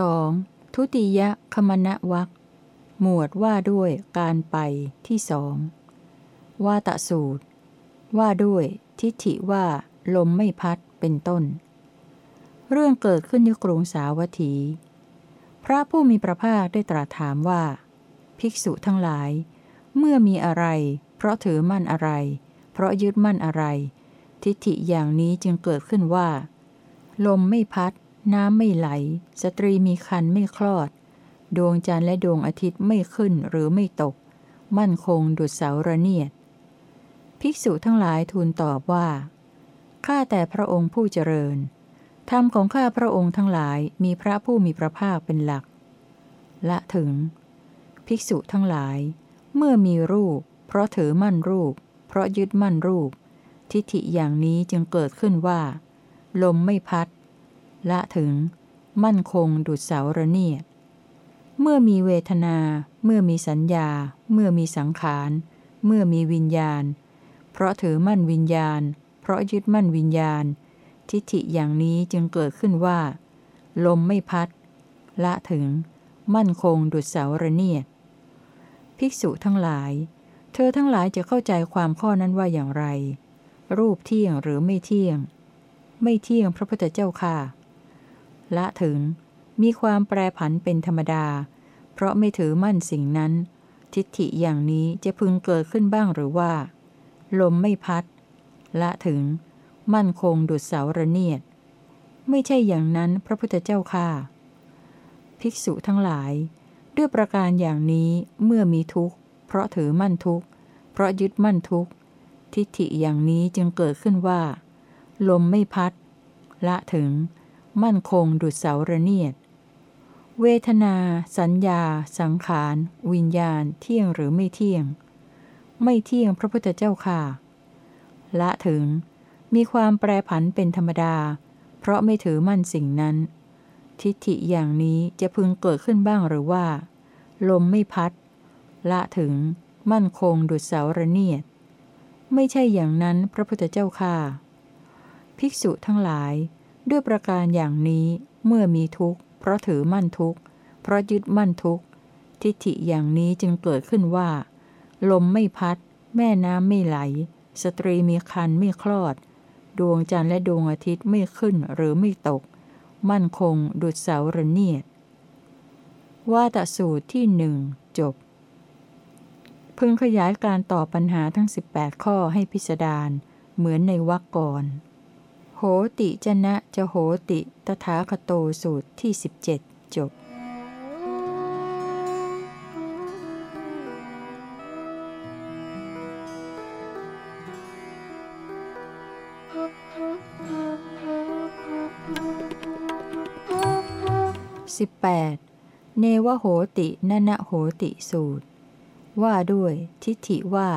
2. ทุติยคมณวักหมวดว่าด้วยการไปที่สองว่าตะสูตร ว่าด้วยทิฏฐิว่าลมไม่พัดเป็นต้น เรื่องเกิดขึ้นในกรุงสาวัตถี พระผู้มีพระภาคได้ตรัสถามว่า ภิกษุทั้งหลาย เมื่อมีอะไร เพราะถือมั่นอะไร เพราะยึดมั่นอะไร ทิฏฐิอย่างนี้จึงเกิดขึ้นว่า ลมไม่พัด น้ำไม่ไหล สตรีมีคันไม่คลอด ดวงจันทร์และดวงอาทิตย์ไม่ขึ้นหรือไม่ตก มั่นคงดุจเสาระเนียด ภิกษุทั้งหลายทูลตอบว่า ข้าแต่พระองค์ผู้เจริญ ธรรมของข้าพระองค์ทั้งหลายมีพระผู้มีพระภาคเป็นหลัก ละถึง ภิกษุทั้งหลาย เมื่อมีรูป เพราะถือมั่นรูป เพราะยึดมั่นรูป ทิฏฐิอย่างนี้จึงเกิดขึ้นว่า ลมไม่พัด ละถึง มั่นคงดุจเสาระเนียด เมื่อมีเวทนา เมื่อมีสัญญา เมื่อมีสังขาร เมื่อมีวิญญาณ เพราะถือมั่นวิญญาณ เพราะยึดมั่นวิญญาณ ทิฏฐิอย่างนี้จึงเกิดขึ้นว่า ลมไม่พัด ละถึง มั่นคงดุจเสาระเนียด ภิกษุทั้งหลาย เธอทั้งหลายจะเข้าใจความข้อนั้นว่าอย่างไร รูปเที่ยงหรือไม่เที่ยง ไม่เที่ยงพระพุทธเจ้าค่ะ ละถึง มีความแปรผันเป็นธรรมดา เพราะไม่ถือมั่นสิ่งนั้น ทิฏฐิอย่างนี้จะพึงเกิดขึ้นบ้างหรือว่า ลมไม่พัด ละถึง มั่นคงดุจเสาระเนียด ไม่ใช่อย่างนั้นพระพุทธเจ้าค่ะ ภิกษุทั้งหลาย ด้วยประการอย่างนี้เมื่อมีทุกข์ เพราะถือมั่นทุกข์ เพราะยึดมั่นทุกข์ ทิฏฐิอย่างนี้จึงเกิดขึ้นว่า ลมไม่พัด ละถึง มั่นคงดุจเสาระเนียด เวทนา สัญญา สังขาร วิญญาณ เที่ยงหรือไม่เที่ยง ไม่เที่ยงพระพุทธเจ้าค่ะ ละถึง มีความแปรผันเป็นธรรมดา เพราะไม่ถือมั่นสิ่งนั้น ทิฏฐิอย่างนี้จะพึงเกิดขึ้นบ้างหรือว่า ลมไม่พัด ละถึง มั่นคงดุจเสาระเนียด ไม่ใช่อย่างนั้นพระพุทธเจ้าค่ะ ภิกษุทั้งหลาย ด้วยประการอย่างนี้เมื่อมีทุกข์ เพราะถือมั่นทุกข์ เพราะยึดมั่นทุกข์ ทิฏฐิอย่างนี้จึงเกิดขึ้นว่า ลมไม่พัด แม่น้ำไม่ไหล สตรีมีคันไม่คลอด ดวงจันทร์และดวงอาทิตย์ไม่ขึ้นหรือไม่ตก มั่นคงดุจเสาระเนียดว่าตสูตรที่หนึ่งจบ พึงขยายการตอบปัญหาทั้ง 18 ข้อให้พิสดารเหมือนในวรรคก่อน โหติจนะจะโหติ ตถาคโตสูตรที่ 17 จบ 18. เนวโหตินนะโหติสูตร ว่าด้วยทิฏฐิว่า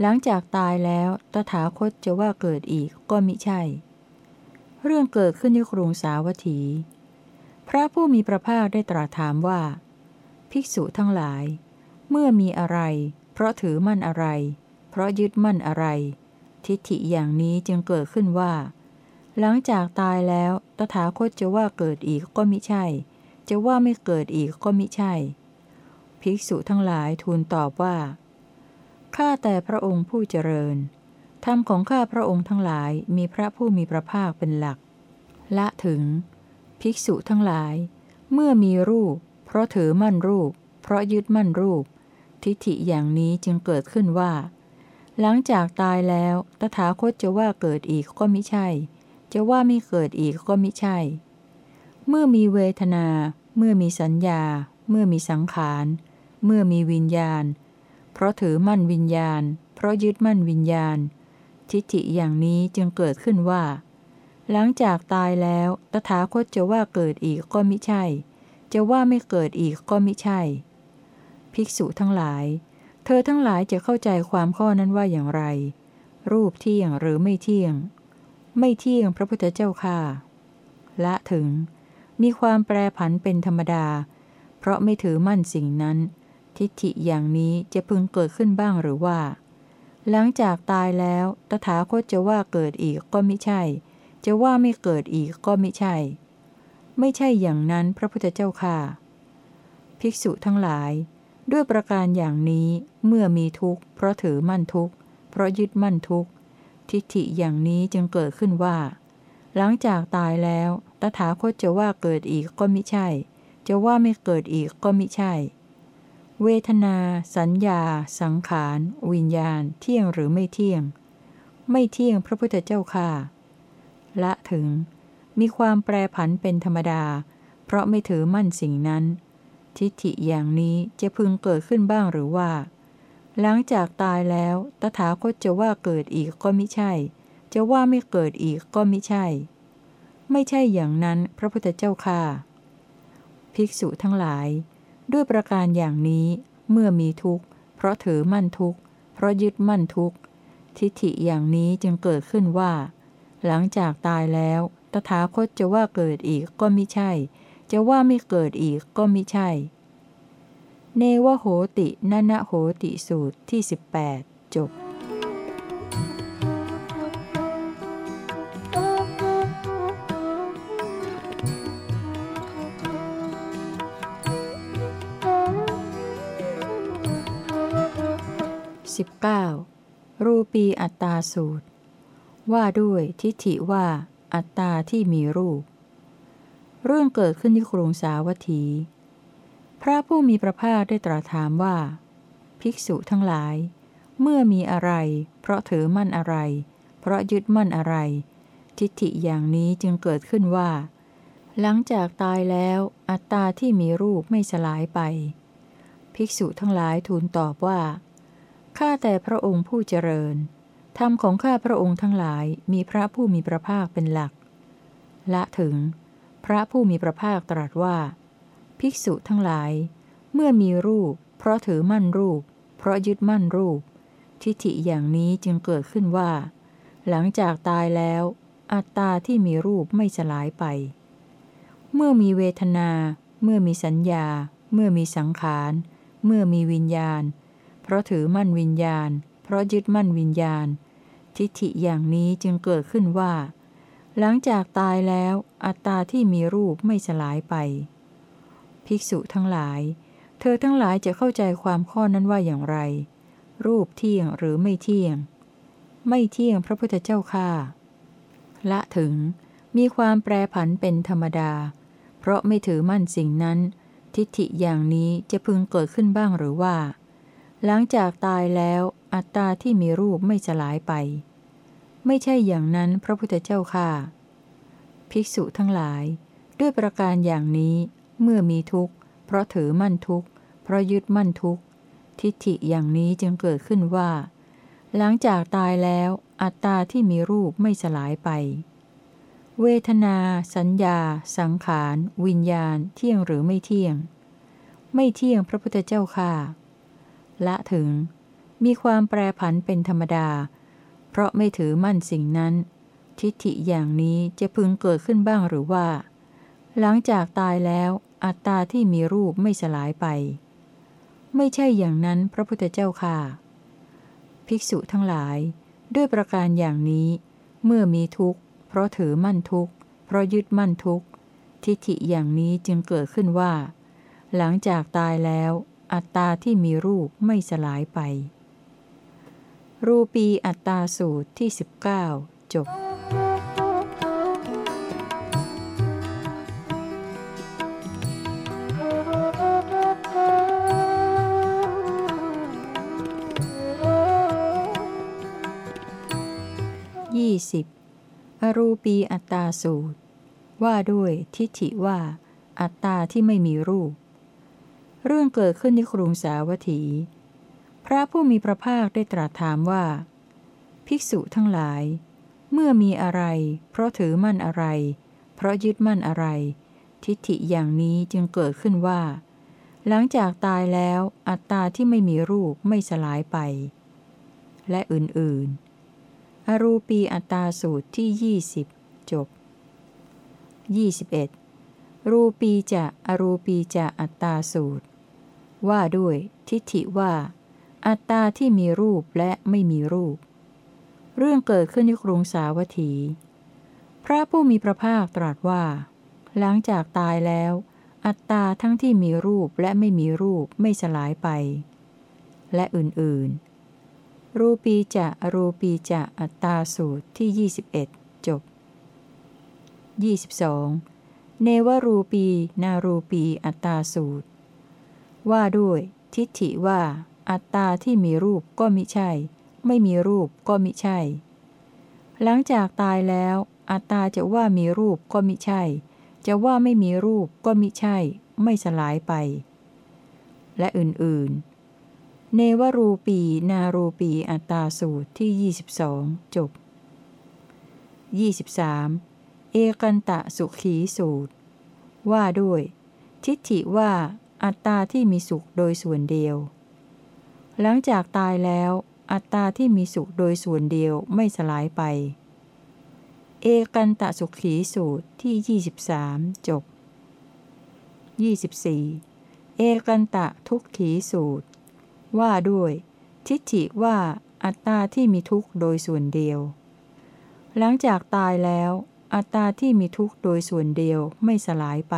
หลังจากตายแล้วตถาคตจะว่าเกิดอีกก็มิใช่ เรื่องเกิดขึ้นที่กรุงสาวัตถี พระผู้มีพระภาคได้ตรัสถามว่า ภิกษุทั้งหลาย เมื่อมีอะไร เพราะถือมั่นอะไร เพราะยึดมั่นอะไร ทิฏฐิอย่างนี้จึงเกิดขึ้นว่า หลังจากตายแล้วตถาคตจะว่าเกิดอีกก็มิใช่ จะว่าไม่เกิดอีกก็มิใช่ ภิกษุทั้งหลายทูลตอบว่าข้าแต่พระองค์ผู้เจริญ ธรรมของข้าพระองค์ทั้งหลายมีพระผู้มีพระภาคเป็นหลัก ละถึง ภิกษุทั้งหลาย เมื่อมีรูป เพราะถือมั่นรูป เพราะยึดมั่นรูป ทิฏฐิอย่างนี้จึงเกิดขึ้นว่า หลังจากตายแล้วตถาคตจะว่าเกิดอีกก็มิใช่ จะว่าไม่เกิดอีกก็มิใช่ เมื่อมีเวทนา เมื่อมีสัญญา เมื่อมีสังขาร เมื่อมีวิญญาณ เพราะถือมั่นวิญญาณ เพราะยึดมั่นวิญญาณ ทิฏฐิอย่างนี้จึงเกิดขึ้นว่า หลังจากตายแล้วตถาคตจะว่าเกิดอีกก็มิใช่ จะว่าไม่เกิดอีกก็มิใช่ ภิกษุทั้งหลาย เธอทั้งหลายจะเข้าใจความข้อนั้นว่าอย่างไร รูปเที่ยงหรือไม่เที่ยง ไม่เที่ยงพระพุทธเจ้าค่ะ ละถึง มีความแปรผันเป็นธรรมดา เพราะไม่ถือมั่นสิ่งนั้น ทิฏฐิอย่างนี้จะพึงเกิดขึ้นบ้างหรือว่า หลังจากตายแล้ว ตถาคตจะว่าเกิดอีกก็ไมิใช่ จะว่าไม่เกิดอีกก็ไมิใช่ ไม่ใช่อย่างนั้นพระพุทธเจ้าค่ะ ภิกษุทั้งหลาย ด้วยประการอย่างนี้เมื่อมีทุกข์ เพราะถือมั่นทุกข์ เพราะยึดมั่นทุกข์ ทิฏฐิอย่างนี้จึงเกิดขึ้นว่า หลังจากตายแล้ว ตถาคตจะว่าเกิดอีกก็ไมิใช่ จะว่าไม่เกิดอีกก็ไมิใช่ เวทนา สัญญา สังขาร วิญญาณ เที่ยงหรือไม่เที่ยง ไม่เที่ยงพระพุทธเจ้าค่ะ ละถึง มีความแปรผันเป็นธรรมดา เพราะไม่ถือมั่นสิ่งนั้น ทิฏฐิอย่างนี้จะพึงเกิดขึ้นบ้างหรือว่า หลังจากตายแล้ว ตถาคตจะว่าเกิดอีกก็ไมิใช่ จะว่าไม่เกิดอีกก็ไมิใช่ ไม่ใช่อย่างนั้นพระพุทธเจ้าค่ะ ภิกษุทั้งหลาย ด้วยประการอย่างนี้เมื่อมีทุกข์ เพราะถือมั่นทุกข์ เพราะยึดมั่นทุกข์ ทิฏฐิอย่างนี้จึงเกิดขึ้นว่า หลังจากตายแล้ว ตถาคตจะว่าเกิดอีกก็ไม่ใช่ จะว่าไม่เกิดอีกก็ไม่ใช่ เนวโหตินนะโหติสูตรที่ 18 จบ 19. รูปีอัตตาสูตร ว่าด้วยทิฏฐิว่า อัตตาที่มีรูป เรื่องเกิดขึ้นที่กรุงสาวัตถี พระผู้มีพระภาคได้ตรัสถามว่า ภิกษุทั้งหลาย เมื่อมีอะไร เพราะถือมั่นอะไร เพราะยึดมั่นอะไร ทิฏฐิอย่างนี้จึงเกิดขึ้นว่า หลังจากตายแล้ว อัตตาที่มีรูปไม่สลายไป ภิกษุทั้งหลายทูลตอบว่า ข้าแต่พระองค์ผู้เจริญ ธรรมของข้าพระองค์ทั้งหลายมีพระผู้มีพระภาคเป็นหลัก ละถึง พระผู้มีพระภาคตรัสว่า ภิกษุทั้งหลาย เมื่อมีรูป เพราะถือมั่นรูป เพราะยึดมั่นรูป ทิฏฐิอย่างนี้จึงเกิดขึ้นว่า หลังจากตายแล้ว อัตตาที่มีรูปไม่สลายไป เมื่อมีเวทนา เมื่อมีสัญญา เมื่อมีสังขาร เมื่อมีวิญญาณ เพราะถือมั่นวิญญาณ เพราะยึดมั่นวิญญาณ ทิฏฐิอย่างนี้จึงเกิดขึ้นว่า หลังจากตายแล้วอัตตาที่มีรูปไม่สลายไป ภิกษุทั้งหลาย เธอทั้งหลายจะเข้าใจความข้อนั้นว่าอย่างไร รูปเที่ยงหรือไม่เที่ยง ไม่เที่ยงพระพุทธเจ้าค่าละถึงมีความแปรผันเป็นธรรมดา เพราะไม่ถือมั่นสิ่งนั้น ทิฏฐิอย่างนี้จะพึงเกิดขึ้นบ้างหรือว่า หลังจากตายแล้วอัตตาที่มีรูปไม่สลายไป ไม่ใช่อย่างนั้นพระพุทธเจ้าค่ะ ภิกษุทั้งหลาย ด้วยประการอย่างนี้เมื่อมีทุกข์ เพราะถือมั่นทุกข์ เพราะยึดมั่นทุกข์ ทิฏฐิอย่างนี้จึงเกิดขึ้นว่า หลังจากตายแล้วอัตตาที่มีรูปไม่สลายไป เวทนา สัญญา สังขาร วิญญาณ เที่ยงหรือไม่เที่ยง ไม่เที่ยงพระพุทธเจ้าค่ะ ละถึง มีความแปรผันเป็นธรรมดา เพราะไม่ถือมั่นสิ่งนั้น ทิฏฐิอย่างนี้จะพึงเกิดขึ้นบ้างหรือว่า หลังจากตายแล้วอัตตาที่มีรูปไม่สลายไป ไม่ใช่อย่างนั้นพระพุทธเจ้าค่ะ ภิกษุทั้งหลาย ด้วยประการอย่างนี้ เมื่อมีทุกข์ เพราะถือมั่นทุกข์ เพราะยึดมั่นทุกข์ ทิฏฐิอย่างนี้จึงเกิดขึ้นว่า หลังจากตายแล้ว อัตตาที่มีรูปไม่สลายไป รูปีอัตตาสูตรที่ 19 จบ 20. อรูปีอัตตาสูตร ว่าด้วยทิฏฐิว่า อัตตาที่ไม่มีรูป เรื่องเกิดขึ้นที่กรุงสาวัตถี พระผู้มีพระภาคได้ตรัสถามว่า ภิกษุทั้งหลาย เมื่อมีอะไร เพราะถือมั่นอะไร เพราะยึดมั่นอะไร ทิฏฐิอย่างนี้จึงเกิดขึ้นว่า หลังจากตายแล้วอัตตาที่ไม่มีรูปไม่สลายไป และอื่นๆ อรูปีอัตตาสูตรที่ 20 จบ 21. รูปีจะ อรูปีจะอัตตาสูตร ว่าด้วยทิฏฐิว่า อัตตาที่มีรูปและไม่มีรูป เรื่องเกิดขึ้นที่กรุงสาวัตถี พระผู้มีพระภาคตรัสว่า หลังจากตายแล้ว อัตตาทั้งที่มีรูปและไม่มีรูปไม่สลายไป และอื่นๆ รูปีจะรูปีจะอัตตาสูตรที่ 21 จบ 22. เนวรูปี นารูปีอัตตาสูตร ว่าด้วย ทิฏฐิว่า อัตตาที่มีรูปก็มิใช่ ไม่มีรูปก็มิใช่ หลังจากตายแล้ว อัตตาจะว่ามีรูปก็มิใช่ จะว่าไม่มีรูปก็มิใช่ ไม่สลายไป และอื่นๆ เนวรูปีนารูปีอัตตาสูตรที่ 22 จบ 23. เอกันตะสุขีสูตร ว่าด้วย ทิฏฐิว่า อัตตาที่มีสุขโดยส่วนเดียว หลังจากตายแล้ว อัตตาที่มีสุขโดยส่วนเดียวไม่สลายไป เอกันตะสุขีสูตรที่ 23 จบ 24. เอกันตะทุกขีสูตร ว่าด้วย ทิฏฐิว่าอัตตาที่มีทุกข์โดยส่วนเดียว หลังจากตายแล้ว อัตตาที่มีทุกข์โดยส่วนเดียวไม่สลายไป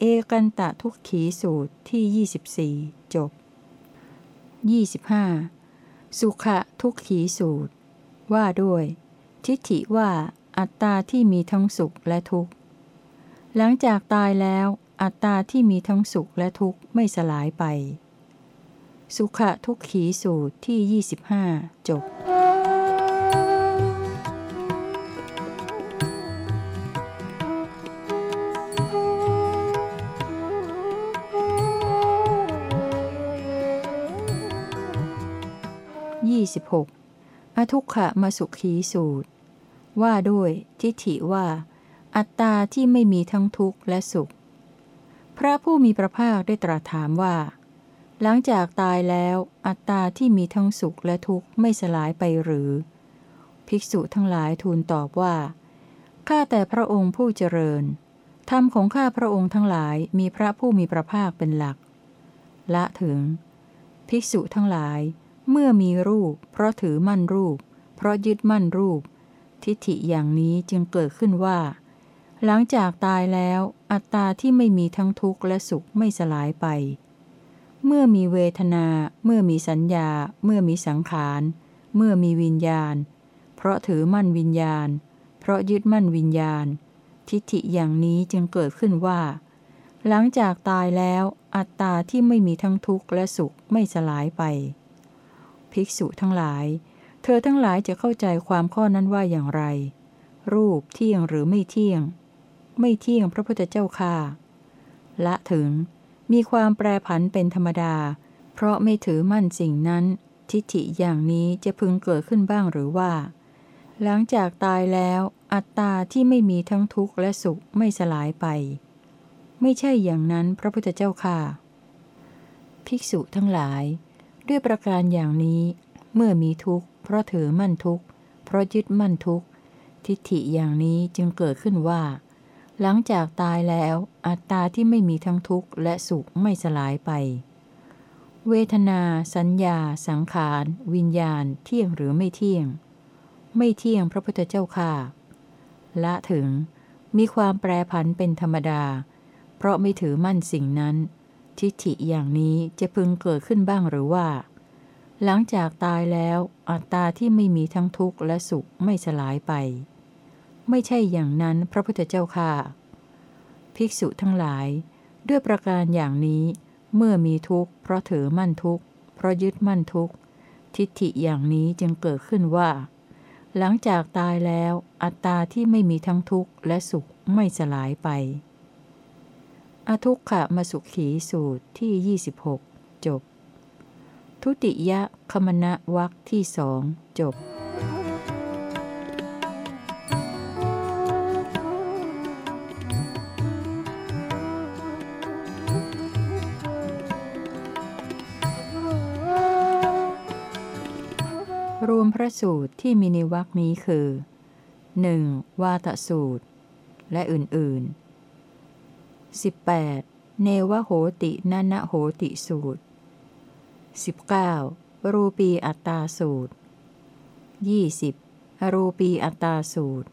เอกันตะทุกขีสูตรที่ 24 จบ 25. สุขะทุกขีสูตร ว่าด้วย ทิฏฐิว่าอัตตาที่มีทั้งสุขและทุกข์ หลังจากตายแล้วอัตตาที่มีทั้งสุขและทุกข์ไม่สลายไป สุขะทุกขีสูตรที่ 25 จบ 26. อทุกขมาสุขีสูตร ว่าด้วยทิฏฐิว่า อัตตาที่ไม่มีทั้งทุกข์และสุข พระผู้มีพระภาคได้ตรัสถามว่า หลังจากตายแล้วอัตตาที่มีทั้งสุขและทุกข์ไม่สลายไปหรือ ภิกษุทั้งหลายทูลตอบว่าข้าแต่พระองค์ผู้เจริญธรรมของข้าพระองค์ทั้งหลายมีพระผู้มีพระภาคเป็นหลัก ละถึง ภิกษุทั้งหลาย เมื่อมีรูป เพราะถือมั่นรูป เพราะยึดมั่นรูป ทิฏฐิอย่างนี้จึงเกิดขึ้นว่า หลังจากตายแล้ว อัตตาที่ไม่มีทั้งทุกข์และสุขไม่สลายไป เมื่อมีเวทนา เมื่อมีสัญญา เมื่อมีสังขาร เมื่อมีวิญญาณ เพราะถือมั่นวิญญาณ เพราะยึดมั่นวิญญาณ ทิฏฐิอย่างนี้จึงเกิดขึ้นว่า หลังจากตายแล้ว อัตตาที่ไม่มีทั้งทุกข์และสุขไม่สลายไป ภิกษุทั้งหลาย เธอทั้งหลายจะเข้าใจความข้อนั้นว่าอย่างไร รูปเที่ยงหรือไม่เที่ยง ไม่เที่ยงพระพุทธเจ้าค่าละถึง มีความแปรผันเป็นธรรมดา เพราะไม่ถือมั่นสิ่งนั้น ทิฏฐิอย่างนี้จะพึงเกิดขึ้นบ้างหรือว่า หลังจากตายแล้วอัตตาที่ไม่มีทั้งทุกข์และสุขไม่สลายไป ไม่ใช่อย่างนั้นพระพุทธเจ้าค่ะ ภิกษุทั้งหลาย ด้วยประการอย่างนี้ เมื่อมีทุกข์เพราะถือมั่นทุกข์เพราะยึดมั่นทุกข์ทิฏฐิอย่างนี้จึงเกิดขึ้นว่า หลังจากตายแล้วอัตตาที่ไม่มีทั้งทุกข์และสุขไม่สลายไป เวทนา สัญญา สังขาร วิญญาณ เที่ยงหรือไม่เที่ยง ไม่เที่ยงพระพุทธเจ้าค่ะ ละถึงมีความแปรผันเป็นธรรมดา เพราะไม่ถือมั่นสิ่งนั้น ทิฏฐิอย่างนี้จะพึงเกิดขึ้นบ้างหรือว่า หลังจากตายแล้วอัตตาที่ไม่มีทั้งทุกข์และสุขไม่สลายไป ไม่ใช่อย่างนั้นพระพุทธเจ้าค่ะ ภิกษุทั้งหลาย ด้วยประการอย่างนี้ เมื่อมีทุกข์เพราะถือมั่นทุกข์เพราะยึดมั่นทุกข์ทิฏฐิอย่างนี้จึงเกิดขึ้นว่า หลังจากตายแล้วอัตตาที่ไม่มีทั้งทุกข์และสุขไม่สลายไป อทุกขะมาสุขีสูตรที่ 26 จบ ทุติยะคมณะวักที่สองจบรวมพระสูตรที่มีในวักนี้คือ 1. วาตสูตร และอื่น ๆ 18. เนวโหตินันโหติสูตร 19. รูปีอัตตาสูตร 20. รูปีอัตตาสูตร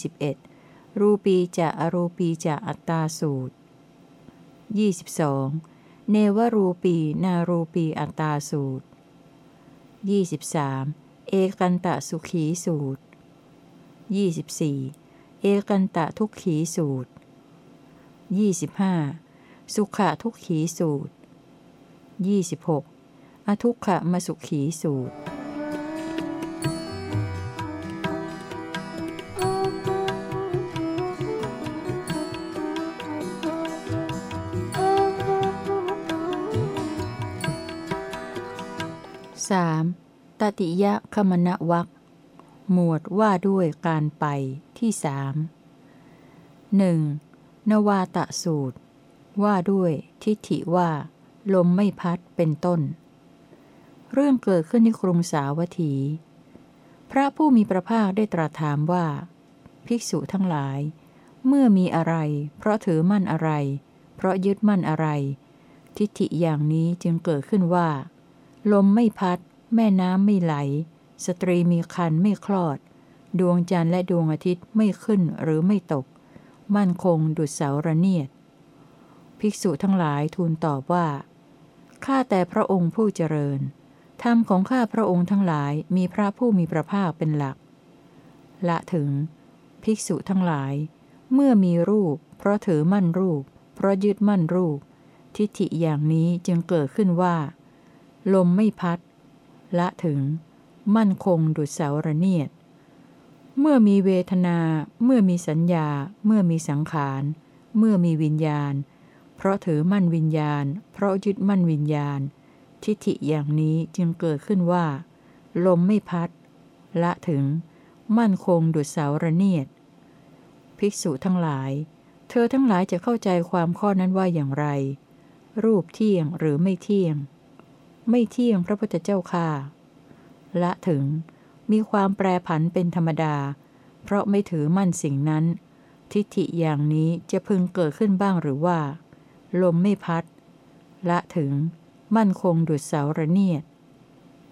21. รูปีจะอรูปีจะอัตตาสูตร 22. เนวรูปีนารูปีอัตตาสูตร 23. เอกันตะสุขีสูตร 24. เอกันตะทุกขีสูตร 25. สุขะทุกขีสูตร 26. อทุกขะมสุขีสูตร 3. ตติยะคมณวักหมวดว่าด้วยการไปที่สามหนึ่ง นวาตะสูตร ว่าด้วยทิฏฐิว่า ลมไม่พัดเป็นต้น เรื่องเกิดขึ้นในกรุงสาวัตถี พระผู้มีพระภาคได้ตรัสถามว่า ภิกษุทั้งหลาย เมื่อมีอะไร เพราะถือมั่นอะไร เพราะยึดมั่นอะไร ทิฏฐิอย่างนี้จึงเกิดขึ้นว่า ลมไม่พัด แม่น้ำไม่ไหล สตรีมีคันไม่คลอด ดวงจันทร์และดวงอาทิตย์ไม่ขึ้นหรือไม่ตก มั่นคงดุจเสาระเนียด ภิกษุทั้งหลายทูลตอบว่า ข้าแต่พระองค์ผู้เจริญ ธรรมของข้าพระองค์ทั้งหลายมีพระผู้มีพระภาคเป็นหลัก ละถึง ภิกษุทั้งหลาย เมื่อมีรูป เพราะถือมั่นรูป เพราะยึดมั่นรูป ทิฏฐิอย่างนี้จึงเกิดขึ้นว่า ลมไม่พัด ละถึง มั่นคงดุจเสาระเนียด เมื่อมีเวทนา เมื่อมีสัญญา เมื่อมีสังขาร เมื่อมีวิญญาณ เพราะถือมั่นวิญญาณ เพราะยึดมั่นวิญญาณ ทิฏฐิอย่างนี้จึงเกิดขึ้นว่า ลมไม่พัด ละถึง มั่นคงดุจเสาระเนียด ภิกษุทั้งหลาย เธอทั้งหลายจะเข้าใจความข้อนั้นว่าอย่างไร รูปเที่ยงหรือไม่เที่ยง ไม่เที่ยงพระพุทธเจ้าค่ะ ละถึง มีความแปรผันเป็นธรรมดา เพราะไม่ถือมั่นสิ่งนั้น ทิฏฐิอย่างนี้จะพึงเกิดขึ้นบ้างหรือว่า ลมไม่พัด ละถึง มั่นคงดุจเสาระเนียด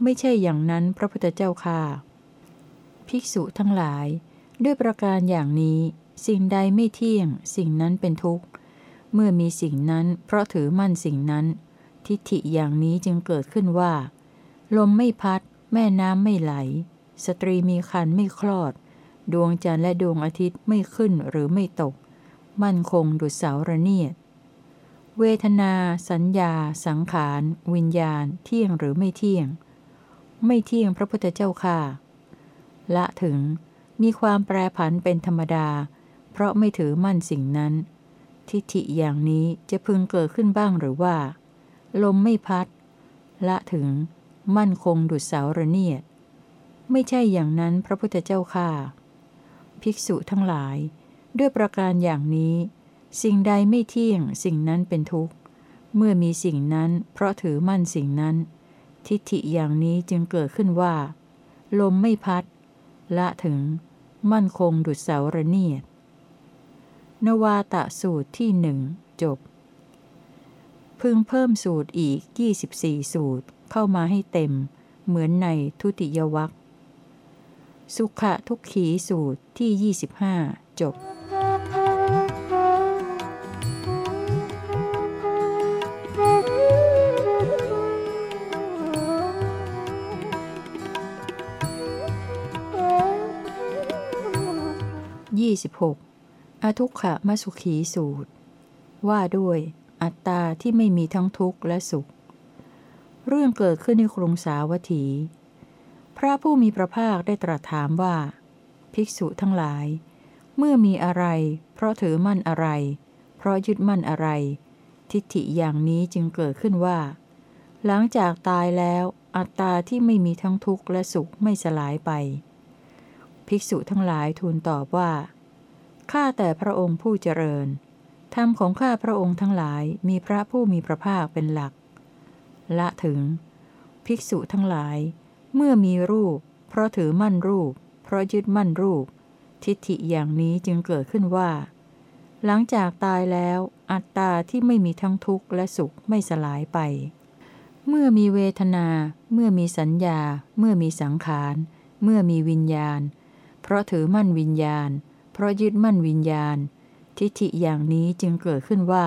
ไม่ใช่อย่างนั้นพระพุทธเจ้าค่ะ ภิกษุทั้งหลาย ด้วยประการอย่างนี้ สิ่งใดไม่เที่ยง สิ่งนั้นเป็นทุกข์ เมื่อมีสิ่งนั้น เพราะถือมั่นสิ่งนั้น ทิฏฐิอย่างนี้จึงเกิดขึ้นว่า ลมไม่พัด แม่น้ำไม่ไหล สตรีมีคันไม่คลอด ดวงจันทร์และดวงอาทิตย์ไม่ขึ้นหรือไม่ตก มั่นคงดุจเสาระเนียด เวทนา สัญญา สังขาร วิญญาณ เที่ยงหรือไม่เที่ยง ไม่เที่ยงพระพุทธเจ้าค่ะ ละถึงมีความแปรผันเป็นธรรมดา เพราะไม่ถือมั่นสิ่งนั้น ทิฏฐิอย่างนี้จะพึงเกิดขึ้นบ้างหรือว่า ลมไม่พัด ละถึง มั่นคงดุจเสาระเนียด ไม่ใช่อย่างนั้นพระพุทธเจ้าค่ะ ภิกษุทั้งหลาย ด้วยประการอย่างนี้ สิ่งใดไม่เที่ยงสิ่งนั้นเป็นทุกข์ เมื่อมีสิ่งนั้นเพราะถือมั่นสิ่งนั้น ทิฏฐิอย่างนี้จึงเกิดขึ้นว่า ลมไม่พัด ละถึง มั่นคงดุจเสาระเนียด นวาตะสูตรที่หนึ่งจบ พึงเพิ่มสูตรอีก 24 สูตรเข้ามาให้เต็ม เหมือนในทุติยวัค สุขะทุกขีสูตรที่ 25 จบ 26. อทุกขะมสุขีสูตร ว่าด้วย อัตตาที่ไม่มีทั้งทุกข์และสุข เรื่องเกิดขึ้นในกรุงสาวัตถี พระผู้มีพระภาคได้ตรัสถามว่า ภิกษุทั้งหลาย เมื่อมีอะไร เพราะถือมั่นอะไร เพราะยึดมั่นอะไร ทิฏฐิอย่างนี้จึงเกิดขึ้นว่า หลังจากตายแล้วอัตตาที่ไม่มีทั้งทุกข์และสุขไม่สลายไป ภิกษุทั้งหลายทูลตอบว่า ข้าแต่พระองค์ผู้เจริญ ธรรมของข้าพระองค์ทั้งหลายมีพระผู้มีพระภาคเป็นหลัก ละถึง ภิกษุทั้งหลาย เมื่อมีรูป เพราะถือมั่นรูป เพราะยึดมั่นรูป ทิฏฐิอย่างนี้จึงเกิดขึ้นว่า หลังจากตายแล้ว อัตตาที่ไม่มีทั้งทุกข์และสุขไม่สลายไป เมื่อมีเวทนา เมื่อมีสัญญา เมื่อมีสังขาร เมื่อมีวิญญาณ เพราะถือมั่นวิญญาณ เพราะยึดมั่นวิญญาณ ทิฏฐิอย่างนี้จึงเกิดขึ้นว่า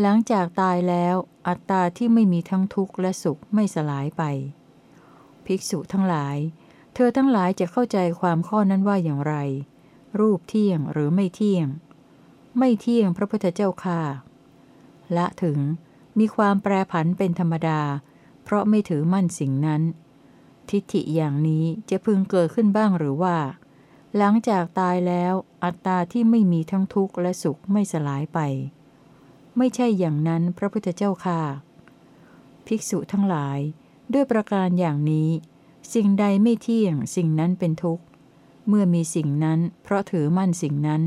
หลังจากตายแล้ว อัตตาที่ไม่มีทั้งทุกข์และสุขไม่สลายไป ภิกษุทั้งหลาย เธอทั้งหลายจะเข้าใจความข้อนั้นว่าอย่างไร รูปเที่ยงหรือไม่เที่ยง ไม่เที่ยงพระพุทธเจ้าค่ะ ละถึงมีความแปรผันเป็นธรรมดา เพราะไม่ถือมั่นสิ่งนั้น ทิฏฐิอย่างนี้จะพึงเกิดขึ้นบ้างหรือว่า หลังจากตายแล้วอัตตาที่ไม่มีทั้งทุกข์และสุขไม่สลายไป ไม่ใช่อย่างนั้นพระพุทธเจ้าค่ะ ภิกษุทั้งหลาย ด้วยประการอย่างนี้ สิ่งใดไม่เที่ยง สิ่งนั้นเป็นทุกข์ เมื่อมีสิ่งนั้น เพราะถือมั่นสิ่งนั้น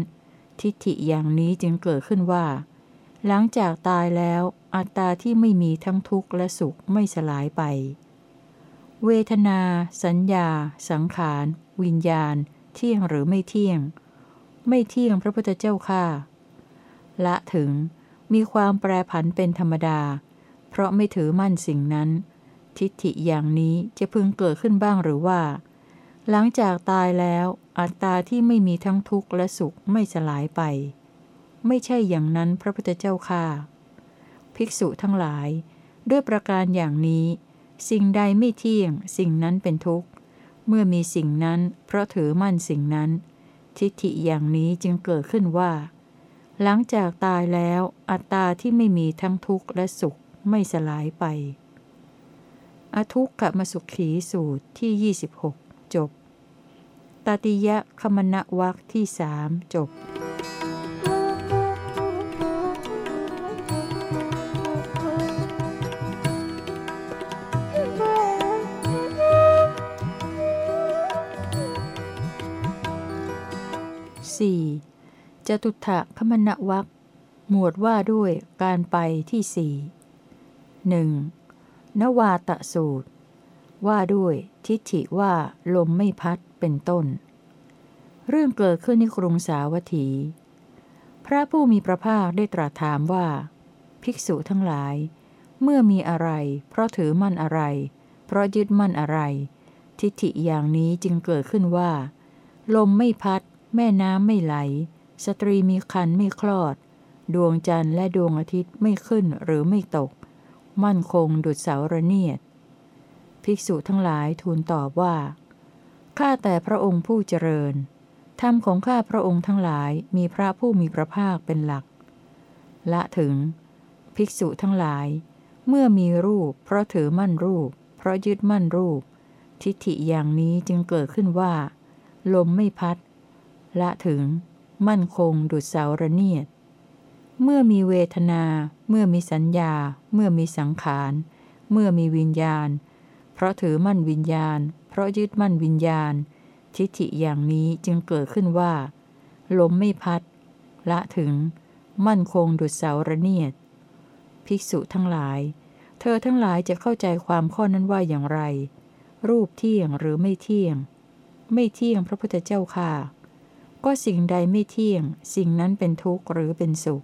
ทิฏฐิอย่างนี้จึงเกิดขึ้นว่า หลังจากตายแล้ว อัตตาที่ไม่มีทั้งทุกข์และสุขไม่สลายไป เวทนา สัญญา สังขาร วิญญาณ เที่ยงหรือไม่เที่ยง ไม่เที่ยงพระพุทธเจ้าค่ะละถึงมีความแปรผันเป็นธรรมดา เพราะไม่ถือมั่นสิ่งนั้น ทิฏฐิอย่างนี้จะพึงเกิดขึ้นบ้างหรือว่า หลังจากตายแล้วอัตตาที่ไม่มีทั้งทุกข์และสุขไม่สลายไป ไม่ใช่อย่างนั้นพระพุทธเจ้าค่ะ ภิกษุทั้งหลาย ด้วยประการอย่างนี้ สิ่งใดไม่เที่ยง สิ่งนั้นเป็นทุกข์ เมื่อมีสิ่งนั้น เพราะถือมั่นสิ่งนั้น ทิฏฐิอย่างนี้จึงเกิดขึ้นว่า หลังจากตายแล้วอัตตาที่ไม่มีทั้งทุกข์และสุขไม่สลายไป อทุกขมสุขีสูตรที่ 26 จบ ตติยะคมณวักที่สามจบ 4. จตุถะคมณวักหมวดว่าด้วยการไปที่สี่หนึ่ง นวาตะสูตร ว่าด้วยทิฏฐิว่าลมไม่พัดเป็นต้น เรื่องเกิดขึ้นในกรุงสาวัตถี พระผู้มีพระภาคได้ตรัสถามว่า ภิกษุทั้งหลาย เมื่อมีอะไร เพราะถือมั่นอะไร เพราะยึดมั่นอะไร ทิฏฐิอย่างนี้จึงเกิดขึ้นว่า ลมไม่พัด แม่น้ำไม่ไหล สตรีมีคันไม่คลอด ดวงจันทร์และดวงอาทิตย์ไม่ขึ้นหรือไม่ตก มั่นคงดุจเสาระเนียด ภิกษุทั้งหลายทูลตอบว่า ข้าแต่พระองค์ผู้เจริญ ธรรมของข้าพระองค์ทั้งหลายมีพระผู้มีพระภาคเป็นหลัก ละถึง ภิกษุทั้งหลาย เมื่อมีรูป เพราะถือมั่นรูป เพราะยึดมั่นรูป ทิฏฐิอย่างนี้จึงเกิดขึ้นว่า ลมไม่พัด ละถึง มั่นคงดุจเสาระเนียด เมื่อมีเวทนาเมื่อมีสัญญา เมื่อมีสังขาร เมื่อมีวิญญาณ เพราะถือมั่นวิญญาณ เพราะยึดมั่นวิญญาณ ทิฏฐิอย่างนี้จึงเกิดขึ้นว่า ลมไม่พัด ละถึง มั่นคงดุจเสาระเนียด ภิกษุทั้งหลาย เธอทั้งหลายจะเข้าใจความข้อนั้นว่าอย่างไร รูปเที่ยงหรือไม่เที่ยง ไม่เที่ยงพระพุทธเจ้าค่ะ ก็สิ่งใดไม่เที่ยง สิ่งนั้นเป็นทุกข์หรือเป็นสุข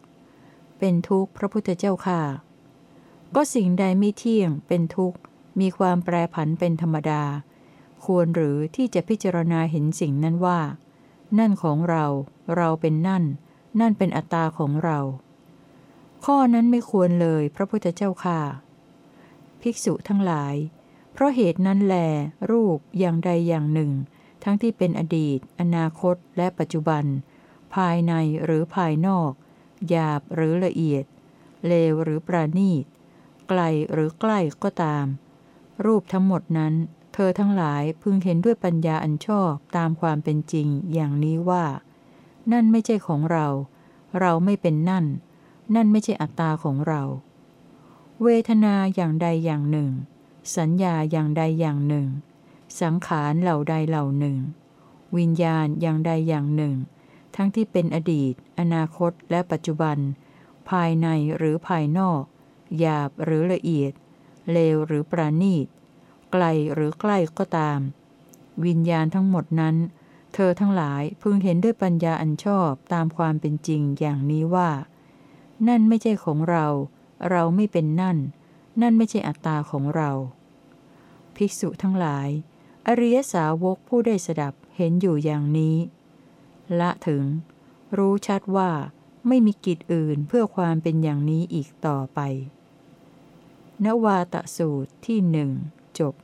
เป็นทุกข์พระพุทธเจ้าค่ะ ก็สิ่งใดไม่เที่ยงเป็นทุกข์ มีความแปรผันเป็นธรรมดา ควรหรือที่จะพิจารณาเห็นสิ่งนั้นว่า นั่นของเรา เราเป็นนั่น นั่นเป็นอัตตาของเรา ข้อนั้นไม่ควรเลยพระพุทธเจ้าค่ะ ภิกษุทั้งหลาย เพราะเหตุนั้นแล รูปอย่างใดอย่างหนึ่ง ทั้งที่เป็นอดีต อนาคต และปัจจุบัน ภายในหรือภายนอก หยาบหรือละเอียด เลวหรือปราณีต ไกลหรือใกล้ก็ตาม รูปทั้งหมดนั้น เธอทั้งหลายพึงเห็นด้วยปัญญาอันชอบตามความเป็นจริงอย่างนี้ว่า นั่นไม่ใช่ของเรา เราไม่เป็นนั่น นั่นไม่ใช่อัตตาของเรา เวทนาอย่างใดอย่างหนึ่ง สัญญาอย่างใดอย่างหนึ่ง สังขารเหล่าใดเหล่าหนึ่ง วิญญาณอย่างใดอย่างหนึ่ง ทั้งที่เป็นอดีต อนาคต และปัจจุบัน ภายในหรือภายนอก หยาบหรือละเอียด เลวหรือประณีต ไกลหรือใกล้ก็ตาม วิญญาณทั้งหมดนั้น เธอทั้งหลายพึงเห็นด้วยปัญญาอันชอบตามความเป็นจริงอย่างนี้ว่า นั่นไม่ใช่ของเรา เราไม่เป็นนั่น นั่นไม่ใช่อัตตาของเรา ภิกษุทั้งหลาย อริยสาวกผู้ได้สดับเห็นอยู่อย่างนี้ ละถึง รู้ชัดว่าไม่มีกิจอื่นเพื่อความเป็นอย่างนี้อีกต่อไป นวาตสูตรที่หนึ่งจบ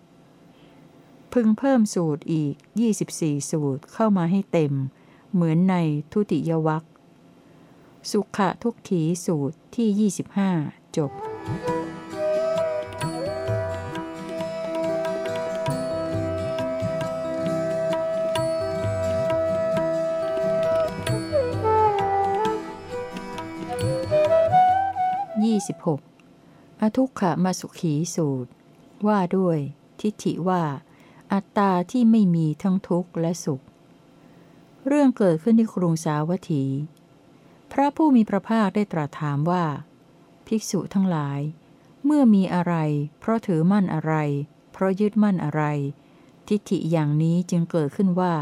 พึงเพิ่มสูตรอีก 24 สูตรเข้ามาให้เต็ม เหมือนในทุติยวัคสุขะทุกขีสูตรที่ 25 จบ 26. อทุกขมาสุขีสูตร ว่าด้วย ทิฏฐิว่า อัตตาที่ไม่มีทั้งทุกข์และสุข เรื่องเกิดขึ้นที่กรุงสาวัตถี พระผู้มีพระภาคได้ตรัสถามว่า ภิกษุทั้งหลาย เมื่อมีอะไร เพราะถือมั่นอะไร เพราะยึดมั่นอะไร ทิฏฐิอย่างนี้จึงเกิดขึ้นว่า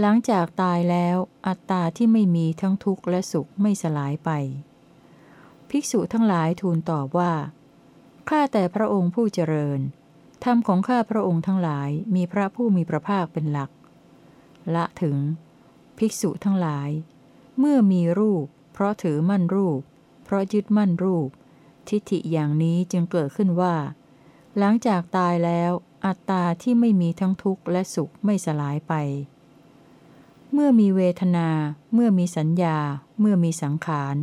หลังจากตายแล้วอัตตาที่ไม่มีทั้งทุกข์และสุขไม่สลายไป ภิกษุทั้งหลายทูลตอบว่า ข้าแต่พระองค์ผู้เจริญ ธรรมของข้าพระองค์ทั้งหลายมีพระผู้มีพระภาคเป็นหลัก ละถึง ภิกษุทั้งหลาย เมื่อมีรูป เพราะถือมั่นรูป เพราะยึดมั่นรูป ทิฏฐิอย่างนี้จึงเกิดขึ้นว่า หลังจากตายแล้วอัตตาที่ไม่มีทั้งทุกข์และสุขไม่สลายไป เมื่อมีเวทนา เมื่อมีสัญญา เมื่อมีสังขาร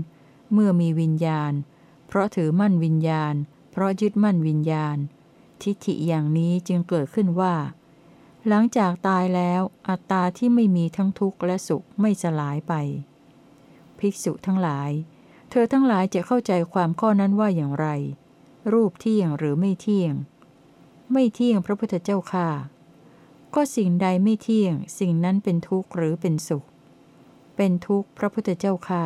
เมื่อมีวิญญาณ เพราะถือมั่นวิญญาณ เพราะยึดมั่นวิญญาณ ทิฏฐิอย่างนี้จึงเกิดขึ้นว่า หลังจากตายแล้วอัตตาที่ไม่มีทั้งทุกข์และสุขไม่สลายไป ภิกษุทั้งหลาย เธอทั้งหลายจะเข้าใจความข้อนั้นว่าอย่างไร รูปเที่ยงหรือไม่เที่ยง ไม่เที่ยงพระพุทธเจ้าค่ะก็สิ่งใดไม่เที่ยง สิ่งนั้นเป็นทุกข์หรือเป็นสุข เป็นทุกข์พระพุทธเจ้าค่ะ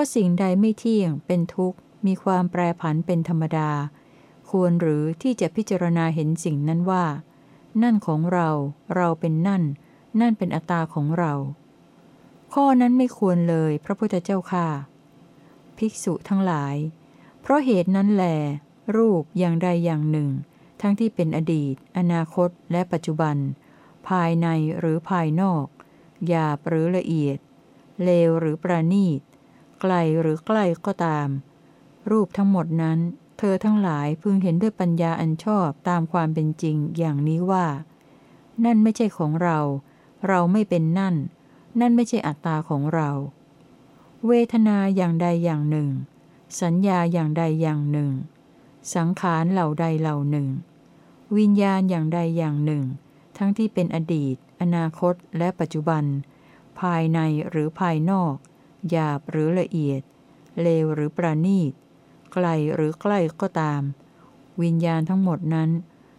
ก็สิ่งใดไม่เที่ยงเป็นทุกข์ มีความแปรผันเป็นธรรมดา ควรหรือที่จะพิจารณาเห็นสิ่งนั้นว่า นั่นของเรา เราเป็นนั่น นั่นเป็นอัตตาของเรา ข้อนั้นไม่ควรเลยพระพุทธเจ้าค่ะ ภิกษุทั้งหลาย เพราะเหตุนั้นแหลรูปอย่างใดอย่างหนึ่ง ทั้งที่เป็นอดีต อนาคต และปัจจุบัน ภายในหรือภายนอกหยาบหรือละเอียด เลวหรือประณีต ไกลหรือใกล้ก็ตาม รูปทั้งหมดนั้น เธอทั้งหลายพึงเห็นด้วยปัญญาอันชอบตามความเป็นจริงอย่างนี้ว่า นั่นไม่ใช่ของเรา เราไม่เป็นนั่น นั่นไม่ใช่อัตตาของเรา เวทนาอย่างใดอย่างหนึ่ง สัญญาอย่างใดอย่างหนึ่ง สังขารเหล่าใดเหล่าหนึ่ง วิญญาณอย่างใดอย่างหนึ่ง ทั้งที่เป็นอดีต อนาคตและปัจจุบัน ภายในหรือภายนอก หยาบหรือละเอียด เลวหรือประณีต ไกลหรือใกล้ก็ตาม วิญญาณทั้งหมดนั้น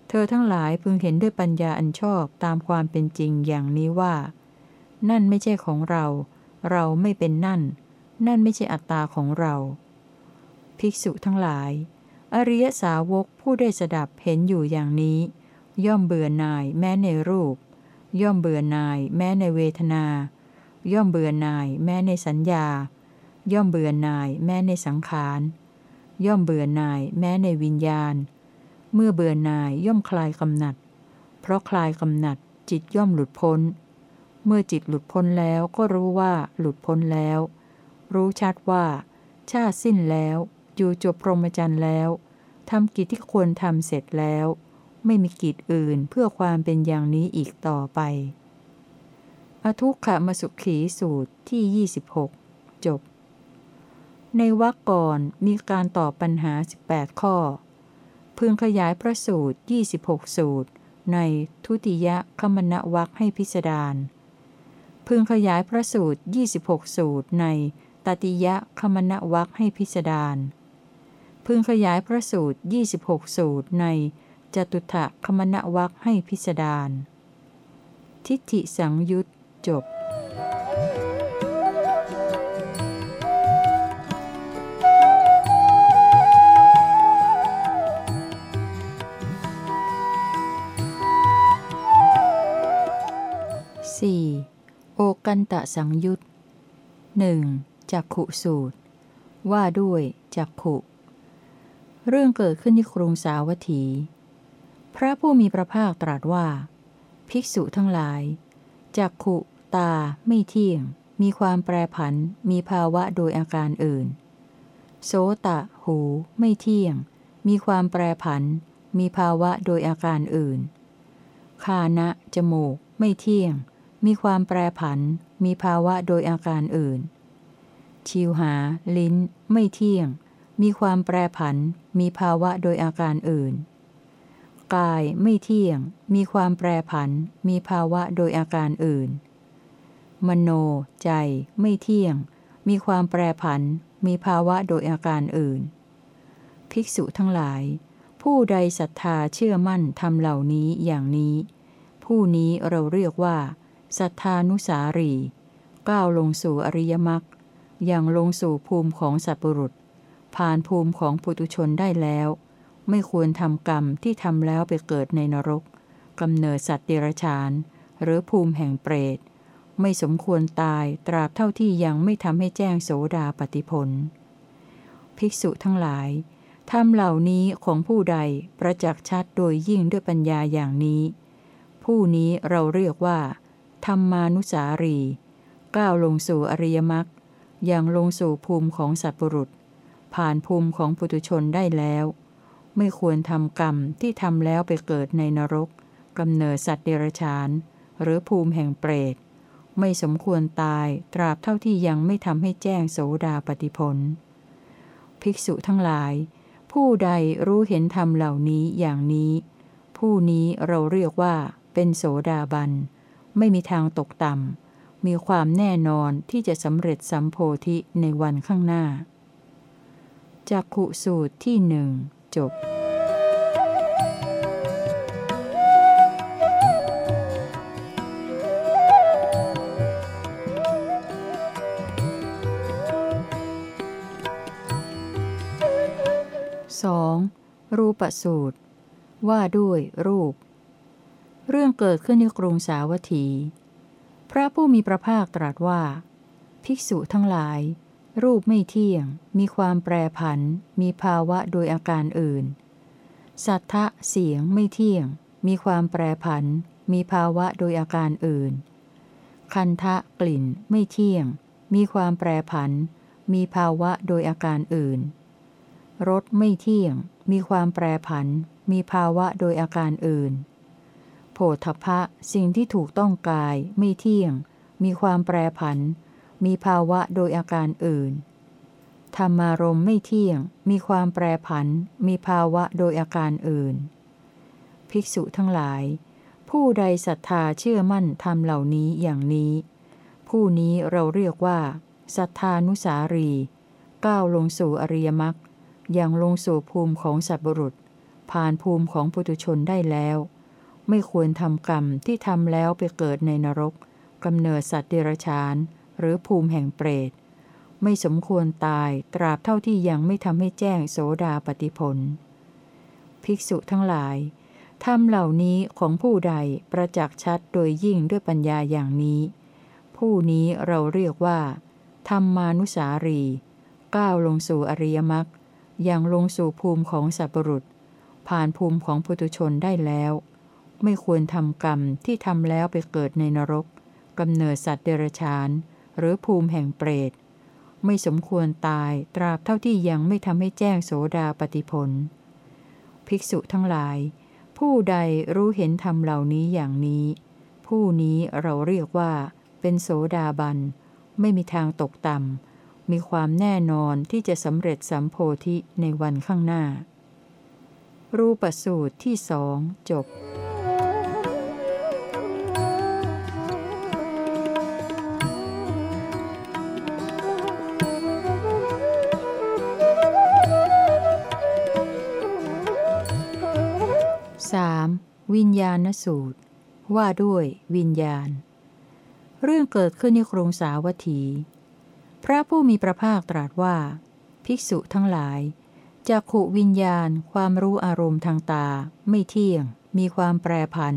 เธอทั้งหลายพึงเห็นด้วยปัญญาอันชอบตามความเป็นจริงอย่างนี้ว่า นั่นไม่ใช่ของเรา เราไม่เป็นนั่น นั่นไม่ใช่อัตตาของเรา ภิกษุทั้งหลาย อริยสาวกผู้ได้สดับเห็นอยู่อย่างนี้ ย่อมเบื่อหน่ายแม้ในรูป ย่อมเบื่อหน่ายแม้ในเวทนา ย่อมเบื่อหน่าย แม้ในสัญญา ย่อมเบื่อหน่าย แม้ในสังขาร ย่อมเบื่อหน่าย แม้ในวิญญาณ เมื่อเบื่อหน่ายย่อมคลายกำหนัด เพราะคลายกำหนัด จิตย่อมหลุดพ้น เมื่อจิตหลุดพ้นแล้วก็รู้ว่าหลุดพ้นแล้ว รู้ชัดว่า ชาติสิ้นแล้วอยู่จบพรหมจรรย์แล้วทำกิจที่ควรทำเสร็จแล้ว ไม่มีกิจอื่นเพื่อความเป็นอย่างนี้อีกต่อไป อทุกขมสุขีสูตรที่ 26 จบ ในวรรคก่อนมีการตอบปัญหา 18 ข้อ พึงขยายพระสูตร 26 สูตร ในทุติยคมณวัคให้พิสดารพึงขยายพระสูตร 26 สูตร ในตติยคมณวัคให้พิสดารพึงขยายพระสูตร 26 สูตร ในจตุถะคมณวัคให้พิสดารทิฏฐิสังยุต จบ 4. โอกันตะสังยุตหนึ่งจักขุสูตร ว่าด้วยจักขุ เรื่องเกิดขึ้นที่กรุงสาวัตถี พระผู้มีพระภาคตรัสว่า ภิกษุทั้งหลาย จักขุตา ไม่เที่ยง มีความแปรผัน มีภาวะโดยอาการอื่น โสตะ หู ไม่เที่ยง มีความแปรผัน มีภาวะโดยอาการอื่น คานะ จมูก ไม่เที่ยง มีความแปรผัน มีภาวะโดยอาการอื่น ชิวหา ลิ้น ไม่เที่ยง มีความแปรผัน มีภาวะโดยอาการอื่น กายไม่เที่ยง มีความแปรผัน มีภาวะโดยอาการอื่น มโน ใจ ไม่เที่ยง มีความแปรผัน มีภาวะโดยอาการอื่น ภิกษุทั้งหลาย ผู้ใดศรัทธาเชื่อมั่นทำเหล่านี้อย่างนี้ ผู้นี้เราเรียกว่าศรัทธานุสารี ก้าวลงสู่อริยมรรคอย่างลงสู่ภูมิของสัตบุรุษ ผ่านภูมิของปุตุชนได้แล้ว ไม่ควรทำกรรมที่ทำแล้วไปเกิดในนรกกำเนิดสัตว์เดรัจฉาน หรือภูมิแห่งเปรต ไม่สมควรตายตราบเท่าที่ยังไม่ทำให้แจ้งโสดาปฏิพลภิกษุทั้งหลายทำเหล่านี้ของผู้ใดประจักษ์ชัดโดยยิ่งด้วยปัญญาอย่างนี้ ผู้นี้เราเรียกว่า ธรรมานุสารี ก้าวลงสู่อริยมรรคอย่างลงสู่ภูมิของสัตว์ปรุษ ผ่านภูมิของปุตุชนได้แล้ว ไม่ควรทำกรรมที่ทำแล้วไปเกิดในนรกกำเนิดสัตว์เดรัจฉาน หรือภูมิแห่งเปรต ไม่สมควรตายตราบเท่าที่ยังไม่ทำให้แจ้งโสดาปฏิพลภิกษุทั้งหลาย ผู้ใดรู้เห็นธรรมเหล่านี้อย่างนี้ ผู้นี้เราเรียกว่าเป็นโสดาบัน ไม่มีทางตกต่ำ มีความแน่นอนที่จะสำเร็จสัมโพธิในวันข้างหน้าจักขุสูตรที่หนึ่งจบ 2. รูปสูตร ว่าด้วยรูป เรื่องเกิดขึ้นในกรุงสาวัตถี พระผู้มีพระภาคตรัสว่า ภิกษุทั้งหลาย รูปไม่เที่ยง มีความแปรผัน มีภาวะโดยอาการอื่น สัทธะเสียงไม่เที่ยง มีความแปรผัน มีภาวะโดยอาการอื่น คันทะกลิ่นไม่เที่ยง มีความแปรผัน มีภาวะโดยอาการอื่น รสไม่เที่ยง มีความแปรผัน มีภาวะโดยอาการอื่น โผฏฐะสิ่งที่ถูกต้องกาย ไม่เที่ยง มีความแปรผัน มีภาวะโดยอาการอื่น ธรรมารมไม่เที่ยง มีความแปรผัน มีภาวะโดยอาการอื่น ภิกษุทั้งหลาย ผู้ใดศรัทธาเชื่อมั่นทำเหล่านี้อย่างนี้ ผู้นี้เราเรียกว่าศรัทธานุสารี ก้าวลงสู่อริยมรรค อย่างลงสู่ภูมิของสัตว์บุรุษ ผ่านภูมิของปุตุชนได้แล้ว ไม่ควรทำกรรมที่ทำแล้วไปเกิดในนรกกำเนิดสัตว์เดรัจฉาน หรือภูมิแห่งเปรต ไม่สมควรตายตราบเท่าที่ยังไม่ทำให้แจ้งโสดาปฏิพลภิกษุทั้งหลายทำเหล่านี้ของผู้ใดประจักษ์ชัดโดยยิ่งด้วยปัญญาอย่างนี้ ผู้นี้เราเรียกว่า ธรรมานุสารี ก้าวลงสู่อริยมรรค อย่างลงสู่ภูมิของสัตว์ปรุษ ผ่านภูมิของปุตุชนได้แล้ว ไม่ควรทำกรรมที่ทำแล้วไปเกิดในนรกกำเนิดสัตว์เดรัจฉาน หรือภูมิแห่งเปรต ไม่สมควรตายตราบเท่าที่ยังไม่ทำให้แจ้งโสดาปฏิพลภิกษุทั้งหลาย ผู้ใดรู้เห็นธรรมเหล่านี้อย่างนี้ ผู้นี้เราเรียกว่า เป็นโสดาบัน ไม่มีทางตกต่ำ มีความแน่นอนที่จะสำเร็จสัมโพธิในวันข้างหน้า รูปสูตรที่สองจบ 3. วิญญาณสูตร ว่าด้วยวิญญาณ เรื่องเกิดขึ้นในกรุงสาวัตถี พระผู้มีพระภาคตรัสว่า ภิกษุทั้งหลายจักขุวิญญาณ ความรู้อารมณ์ทางตา ไม่เที่ยง มีความแปรผัน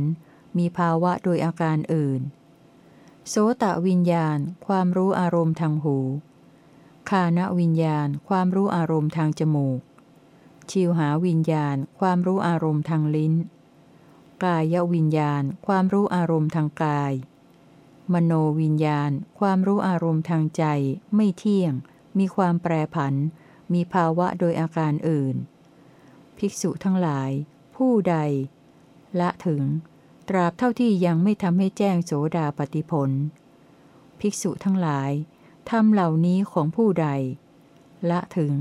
มีภาวะโดยอาการอื่น โสตวิญญาณ ความรู้อารมณ์ทางหูคานวิญญาณ ความรู้อารมณ์ทางจมูก ชิวหาวิญญาณ ความรู้อารมณ์ทางลิ้น กายวิญญาณ ความรู้อารมณ์ทางกาย มโนวิญญาณ ความรู้อารมณ์ทางใจ ไม่เที่ยง มีความแปรผัน มีภาวะโดยอาการอื่น ภิกษุทั้งหลาย ผู้ใด ละถึง ตราบเท่าที่ยังไม่ทำให้แจ้งโสดาปฏิผล ภิกษุทั้งหลายทำเหล่านี้ของผู้ใด ละถึง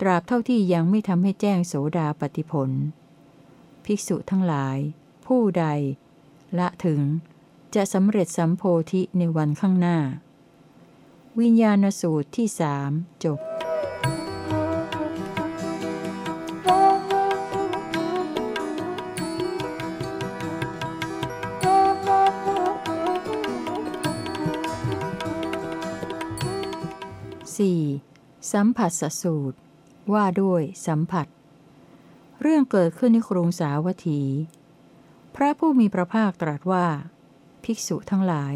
ตราบเท่าที่ยังไม่ทำให้แจ้งโสดาปฏิผล ภิกษุทั้งหลาย ผู้ใด ละถึง จะสำเร็จสัมโพธิในวันข้างหน้า วิญญาณสูตรที่สามจบ 4. สัมผัสสสูตร ว่าด้วยสัมผัส เรื่องเกิดขึ้นในกรุงสาวัตถี พระผู้มีพระภาคตรัสว่า ภิกษุทั้งหลาย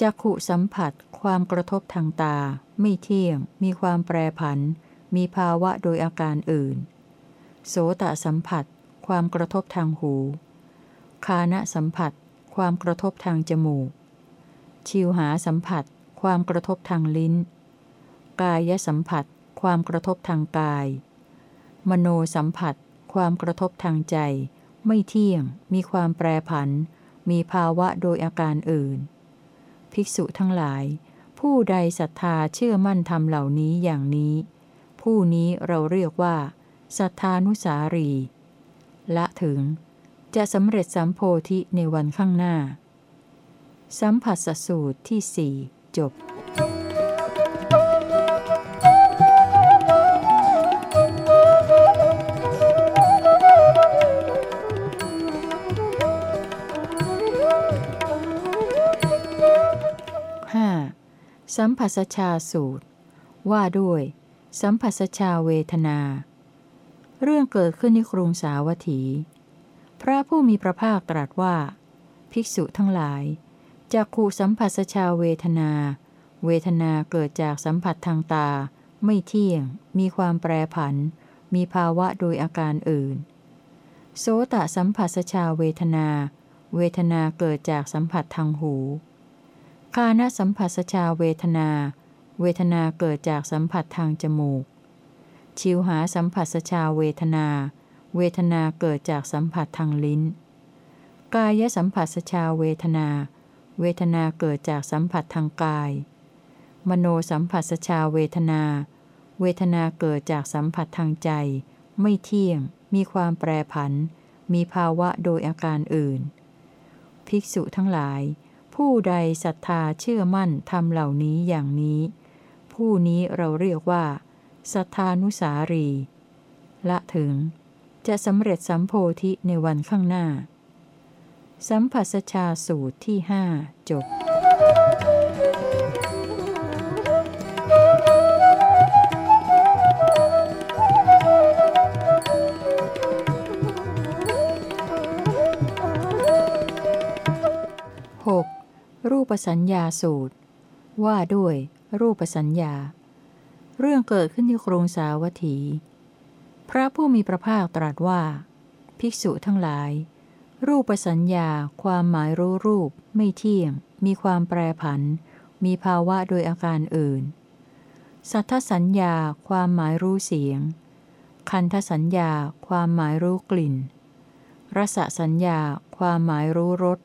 จักขุสัมผัส ความกระทบทางตา ไม่เที่ยง มีความแปรผัน มีภาวะโดยอาการอื่น โสตสัมผัส ความกระทบทางหู คานะสัมผัส ความกระทบทางจมูก ชิวหาสัมผัส ความกระทบทางลิ้น กายสัมผัส ความกระทบทางกาย มโนสัมผัส ความกระทบทางใจ ไม่เที่ยง มีความแปรผัน มีภาวะโดยอาการอื่น ภิกษุทั้งหลาย ผู้ใดศรัทธาเชื่อมั่นธรรมเหล่านี้อย่างนี้ ผู้นี้เราเรียกว่าศรัทธานุสารี ละถึง จะสำเร็จสัมโพธิในวันข้างหน้า สัมผัสสูตรที่สี่จบ สัมผัสชาสูตร ว่าด้วย สัมผัสชาเวทนา เรื่องเกิดขึ้นในกรุงสาวัตถี พระผู้มีพระภาคตรัสว่า ภิกษุทั้งหลายจากขูสัมผัสชาเวทนา เวทนาเกิดจากสัมผัสทางตา ไม่เที่ยง มีความแปรผัน มีภาวะโดยอาการอื่น โสตสัมผัสชาเวทนา เวทนาเกิดจากสัมผัสทางหู คานสัมผัสชาเวทนา เวทนาเกิดจากสัมผัสทางจมูก ชิวหาสัมผัสชาเวทนา เวทนาเกิดจากสัมผัสทางลิ้น กายสัมผัสชาเวทนา เวทนาเกิดจากสัมผัสทางกาย มโนสัมผัสชาเวทนา เวทนาเกิดจากสัมผัสทางใจ ไม่เที่ยง มีความแปรผัน มีภาวะโดยอาการอื่น ภิกษุทั้งหลาย ผู้ใดศรัทธาเชื่อมั่นทำเหล่านี้อย่างนี้ ผู้นี้เราเรียกว่าศรัทธานุสารี ละถึง จะสำเร็จสัมโพธิในวันข้างหน้า สัมผัสชาสูตรที่ห้าจบ 6. รูปสัญญาสูตร ว่าด้วย รูปสัญญา เรื่องเกิดขึ้นที่กรุงสาวัตถี พระผู้มีพระภาคตรัสว่า ภิกษุทั้งหลาย รูปสัญญาความหมายรู้รูป ไม่เที่ยง มีความแปรผัน มีภาวะโดยอาการอื่น สัทธสัญญาความหมายรู้เสียง คันทสัญญาความหมายรู้กลิ่น รสสัญญาความหมายรู้รส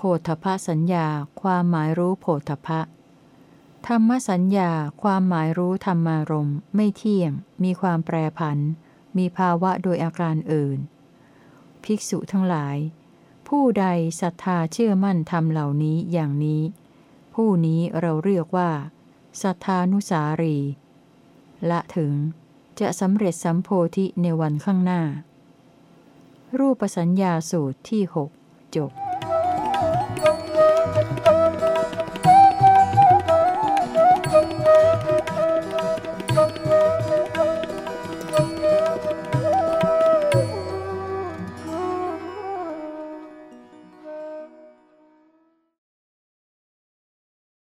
โพธพสัญญาความหมายรู้โพธพะธรรมสัญญาความหมายรู้ธรรมารมณ์ ไม่เที่ยง มีความแปรผัน มีภาวะโดยอาการอื่น ภิกษุทั้งหลาย ผู้ใดศรัทธาเชื่อมั่นธรรมเหล่านี้อย่างนี้ ผู้นี้เราเรียกว่าศรัทธานุสารี ละถึงจะสำเร็จสัมโพธิในวันข้างหน้า รูปสัญญาสูตรที่หกจบ